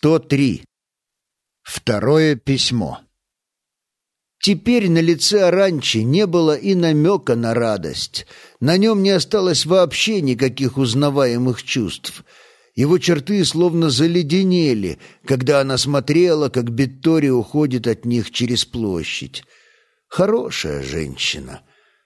103. Второе письмо. Теперь на лице Аранчи не было и намека на радость. На нем не осталось вообще никаких узнаваемых чувств. Его черты словно заледенели, когда она смотрела, как Беттори уходит от них через площадь. Хорошая женщина.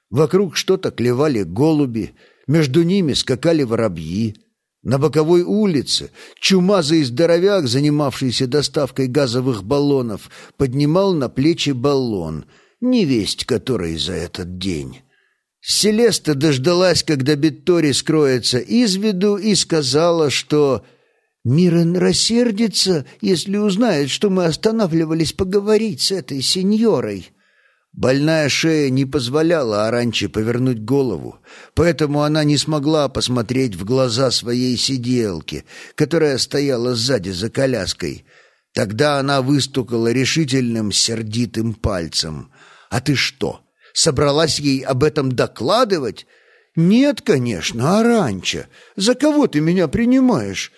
Вокруг что-то клевали голуби, между ними скакали воробьи. На боковой улице чумазый здоровяк, занимавшийся доставкой газовых баллонов, поднимал на плечи баллон, невесть который за этот день. Селеста дождалась, когда Беттори скроется из виду, и сказала, что Мирен рассердится, если узнает, что мы останавливались поговорить с этой сеньорой. Больная шея не позволяла Аранче повернуть голову, поэтому она не смогла посмотреть в глаза своей сиделки, которая стояла сзади за коляской. Тогда она выстукала решительным сердитым пальцем. «А ты что, собралась ей об этом докладывать?» «Нет, конечно, Аранча. За кого ты меня принимаешь?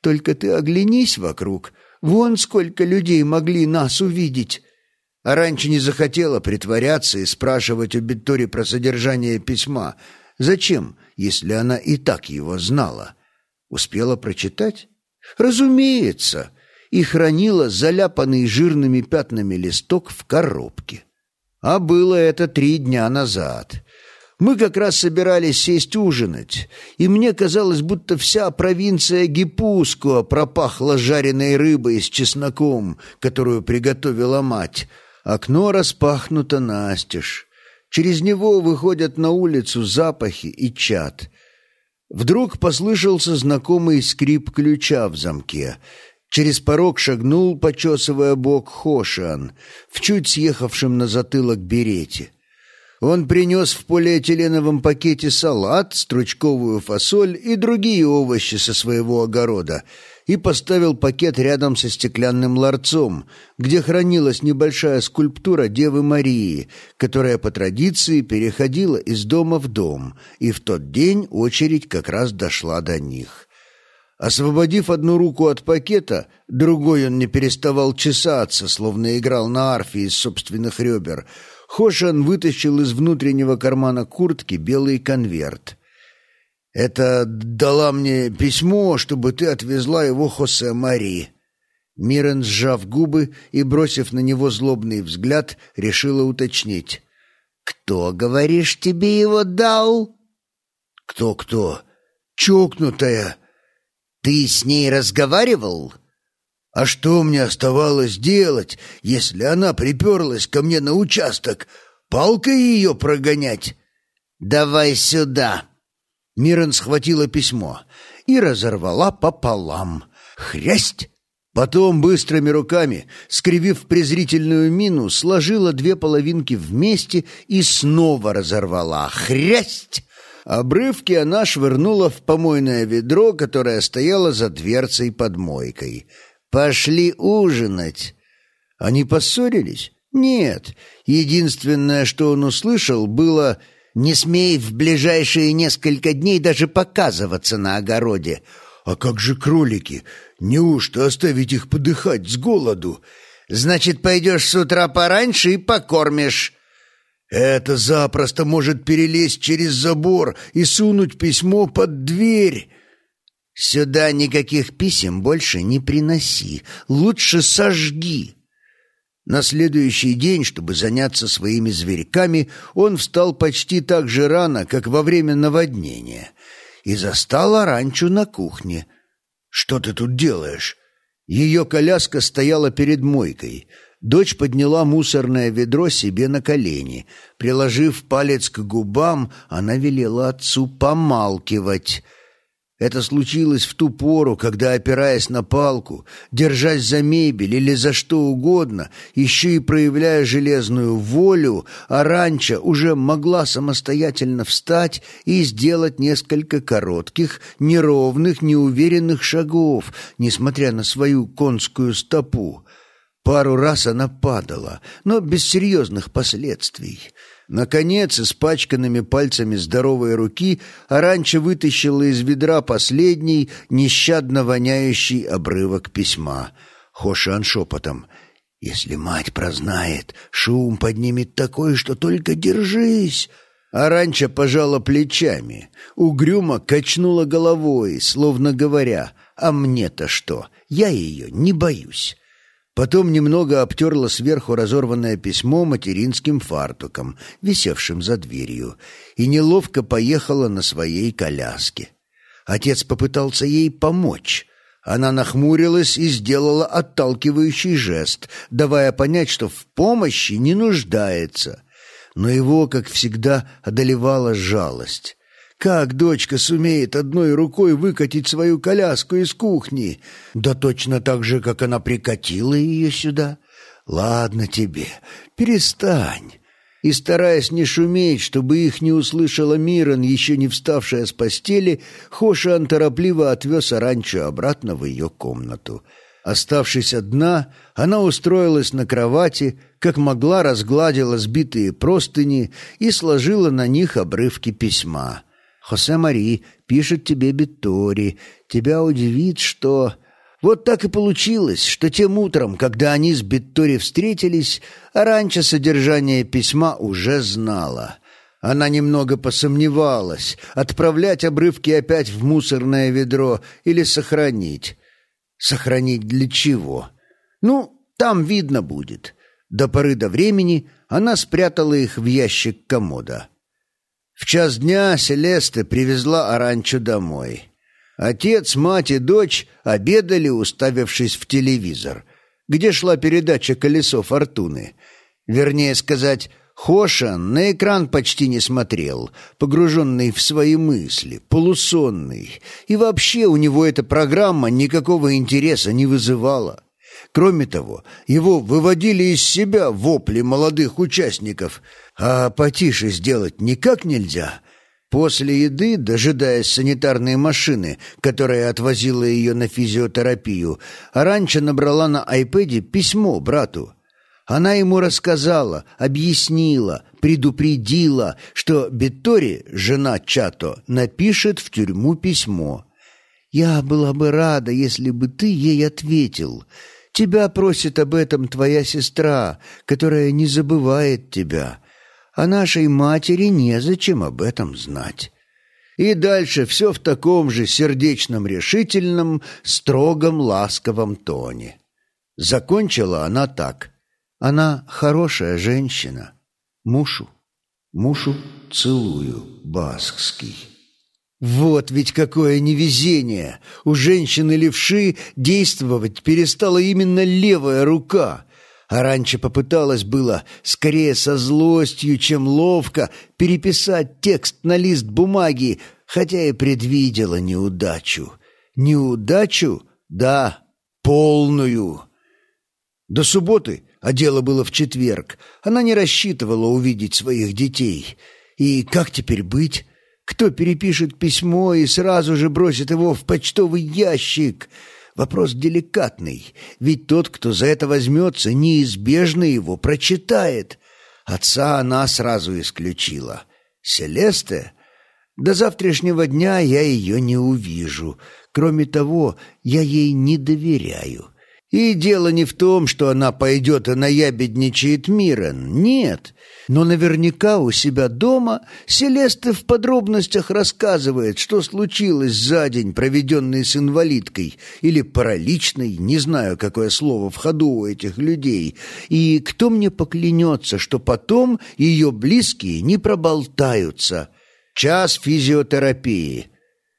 Только ты оглянись вокруг. Вон сколько людей могли нас увидеть». А раньше не захотела притворяться и спрашивать у Беттори про содержание письма. Зачем, если она и так его знала? Успела прочитать? Разумеется, и хранила заляпанный жирными пятнами листок в коробке. А было это три дня назад. Мы как раз собирались сесть ужинать, и мне казалось, будто вся провинция Гипускуа пропахла жареной рыбой с чесноком, которую приготовила мать — Окно распахнуто настежь. Через него выходят на улицу запахи и чад. Вдруг послышался знакомый скрип ключа в замке. Через порог шагнул, почесывая бок, Хошиан, в чуть съехавшем на затылок берете. Он принес в полиэтиленовом пакете салат, стручковую фасоль и другие овощи со своего огорода — и поставил пакет рядом со стеклянным ларцом, где хранилась небольшая скульптура Девы Марии, которая по традиции переходила из дома в дом, и в тот день очередь как раз дошла до них. Освободив одну руку от пакета, другой он не переставал чесаться, словно играл на арфе из собственных ребер. Хошан вытащил из внутреннего кармана куртки белый конверт. Это дала мне письмо, чтобы ты отвезла его Хосе Мари». Мирен, сжав губы и бросив на него злобный взгляд, решила уточнить. «Кто, говоришь, тебе его дал?» «Кто-кто? Чокнутая!» «Ты с ней разговаривал?» «А что мне оставалось делать, если она приперлась ко мне на участок? Палкой ее прогонять?» «Давай сюда!» Мирон схватила письмо и разорвала пополам. Хрясть! Потом быстрыми руками, скривив презрительную мину, сложила две половинки вместе и снова разорвала. Хрясть! Обрывки она швырнула в помойное ведро, которое стояло за дверцей под мойкой. «Пошли ужинать!» Они поссорились? Нет. Единственное, что он услышал, было не смей в ближайшие несколько дней даже показываться на огороде. А как же кролики? Неужто оставить их подыхать с голоду? Значит, пойдешь с утра пораньше и покормишь. Это запросто может перелезть через забор и сунуть письмо под дверь. Сюда никаких писем больше не приноси. Лучше сожги. На следующий день, чтобы заняться своими зверьками, он встал почти так же рано, как во время наводнения, и застал Аранчу на кухне. «Что ты тут делаешь?» Ее коляска стояла перед мойкой. Дочь подняла мусорное ведро себе на колени. Приложив палец к губам, она велела отцу помалкивать — это случилось в ту пору, когда, опираясь на палку, держась за мебель или за что угодно, еще и проявляя железную волю, Аранча уже могла самостоятельно встать и сделать несколько коротких, неровных, неуверенных шагов, несмотря на свою конскую стопу. Пару раз она падала, но без серьезных последствий. Наконец, испачканными пальцами здоровой руки Аранча вытащила из ведра последний, нещадно воняющий обрывок письма. Хошан шепотом. «Если мать прознает, шум поднимет такой, что только держись!» Аранча пожала плечами, угрюмо качнула головой, словно говоря, «А мне-то что? Я ее не боюсь». Потом немного обтерла сверху разорванное письмо материнским фартуком, висевшим за дверью, и неловко поехала на своей коляске. Отец попытался ей помочь. Она нахмурилась и сделала отталкивающий жест, давая понять, что в помощи не нуждается. Но его, как всегда, одолевала жалость. Как дочка сумеет одной рукой выкатить свою коляску из кухни? Да точно так же, как она прикатила ее сюда. Ладно тебе, перестань. И, стараясь не шуметь, чтобы их не услышала Мирон, еще не вставшая с постели, Хошиан торопливо отвез Аранчу обратно в ее комнату. Оставшись одна, она устроилась на кровати, как могла разгладила сбитые простыни и сложила на них обрывки письма. Хосе Мари пишет тебе Беттори. Тебя удивит, что... Вот так и получилось, что тем утром, когда они с Беттори встретились, Аранча содержание письма уже знала. Она немного посомневалась, отправлять обрывки опять в мусорное ведро или сохранить. Сохранить для чего? Ну, там видно будет. До поры до времени она спрятала их в ящик комода. В час дня Селеста привезла Аранчу домой. Отец, мать и дочь обедали, уставившись в телевизор, где шла передача «Колесо фортуны». Вернее сказать, Хошан на экран почти не смотрел, погруженный в свои мысли, полусонный. И вообще у него эта программа никакого интереса не вызывала. Кроме того, его выводили из себя вопли молодых участников. А потише сделать никак нельзя. После еды, дожидаясь санитарной машины, которая отвозила ее на физиотерапию, Аранча набрала на айпэде письмо брату. Она ему рассказала, объяснила, предупредила, что Беттори, жена Чато, напишет в тюрьму письмо. «Я была бы рада, если бы ты ей ответил. Тебя просит об этом твоя сестра, которая не забывает тебя, а нашей матери незачем об этом знать». И дальше все в таком же сердечном, решительном, строгом, ласковом тоне. Закончила она так. Она хорошая женщина. Мушу, мушу целую, баскский. Вот ведь какое невезение! У женщины-левши действовать перестала именно левая рука. А раньше попыталась было, скорее со злостью, чем ловко, переписать текст на лист бумаги, хотя и предвидела неудачу. Неудачу? Да, полную. До субботы, а дело было в четверг, она не рассчитывала увидеть своих детей. И как теперь быть? Кто перепишет письмо и сразу же бросит его в почтовый ящик? Вопрос деликатный, ведь тот, кто за это возьмется, неизбежно его прочитает. Отца она сразу исключила. Селесте? До завтрашнего дня я ее не увижу. Кроме того, я ей не доверяю. И дело не в том, что она пойдет и наябедничает Мирон. Нет. Но наверняка у себя дома Селеста в подробностях рассказывает, что случилось за день, проведенный с инвалидкой, или параличной, не знаю, какое слово в ходу у этих людей, и кто мне поклянется, что потом ее близкие не проболтаются. Час физиотерапии.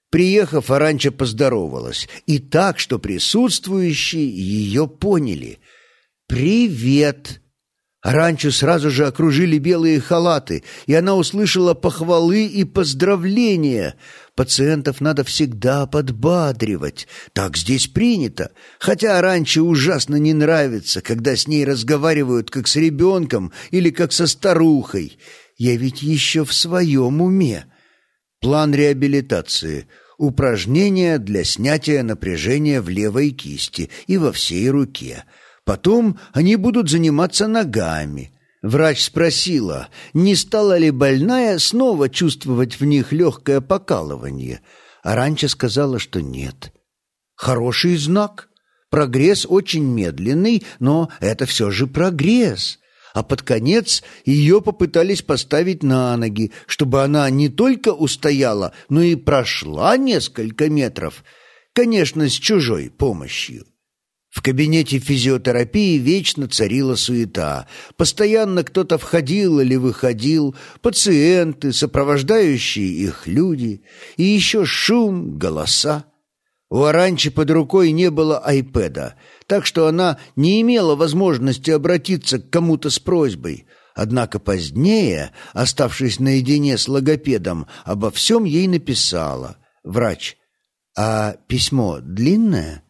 Приехав, Аранча поздоровалась, и так, что присутствующие ее поняли. «Привет!» Ранчо сразу же окружили белые халаты, и она услышала похвалы и поздравления. Пациентов надо всегда подбадривать. Так здесь принято. Хотя раньше ужасно не нравится, когда с ней разговаривают как с ребенком или как со старухой. Я ведь еще в своем уме. План реабилитации. Упражнения для снятия напряжения в левой кисти и во всей руке – Потом они будут заниматься ногами. Врач спросила, не стала ли больная снова чувствовать в них легкое покалывание. А раньше сказала, что нет. Хороший знак. Прогресс очень медленный, но это все же прогресс а под конец ее попытались поставить на ноги, чтобы она не только устояла, но и прошла несколько метров, конечно, с чужой помощью. В кабинете физиотерапии вечно царила суета. Постоянно кто-то входил или выходил, пациенты, сопровождающие их люди, и еще шум, голоса. У Аранчи под рукой не было айпэда, так что она не имела возможности обратиться к кому-то с просьбой. Однако позднее, оставшись наедине с логопедом, обо всем ей написала. Врач. «А письмо длинное?»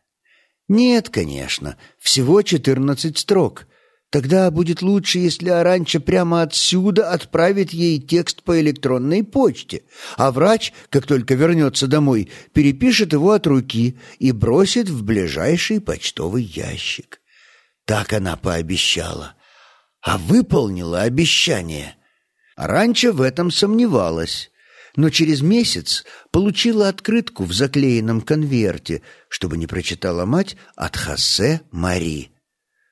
«Нет, конечно, всего четырнадцать строк. Тогда будет лучше, если Аранча прямо отсюда отправит ей текст по электронной почте, а врач, как только вернется домой, перепишет его от руки и бросит в ближайший почтовый ящик. Так она пообещала. А выполнила обещание. Аранча в этом сомневалась, но через месяц получила открытку в заклеенном конверте, чтобы не прочитала мать от Хосе Мари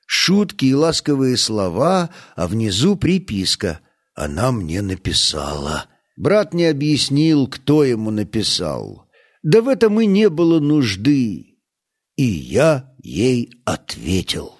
шутки и ласковые слова, а внизу приписка «Она мне написала». Брат не объяснил, кто ему написал. Да в этом и не было нужды. И я ей ответил.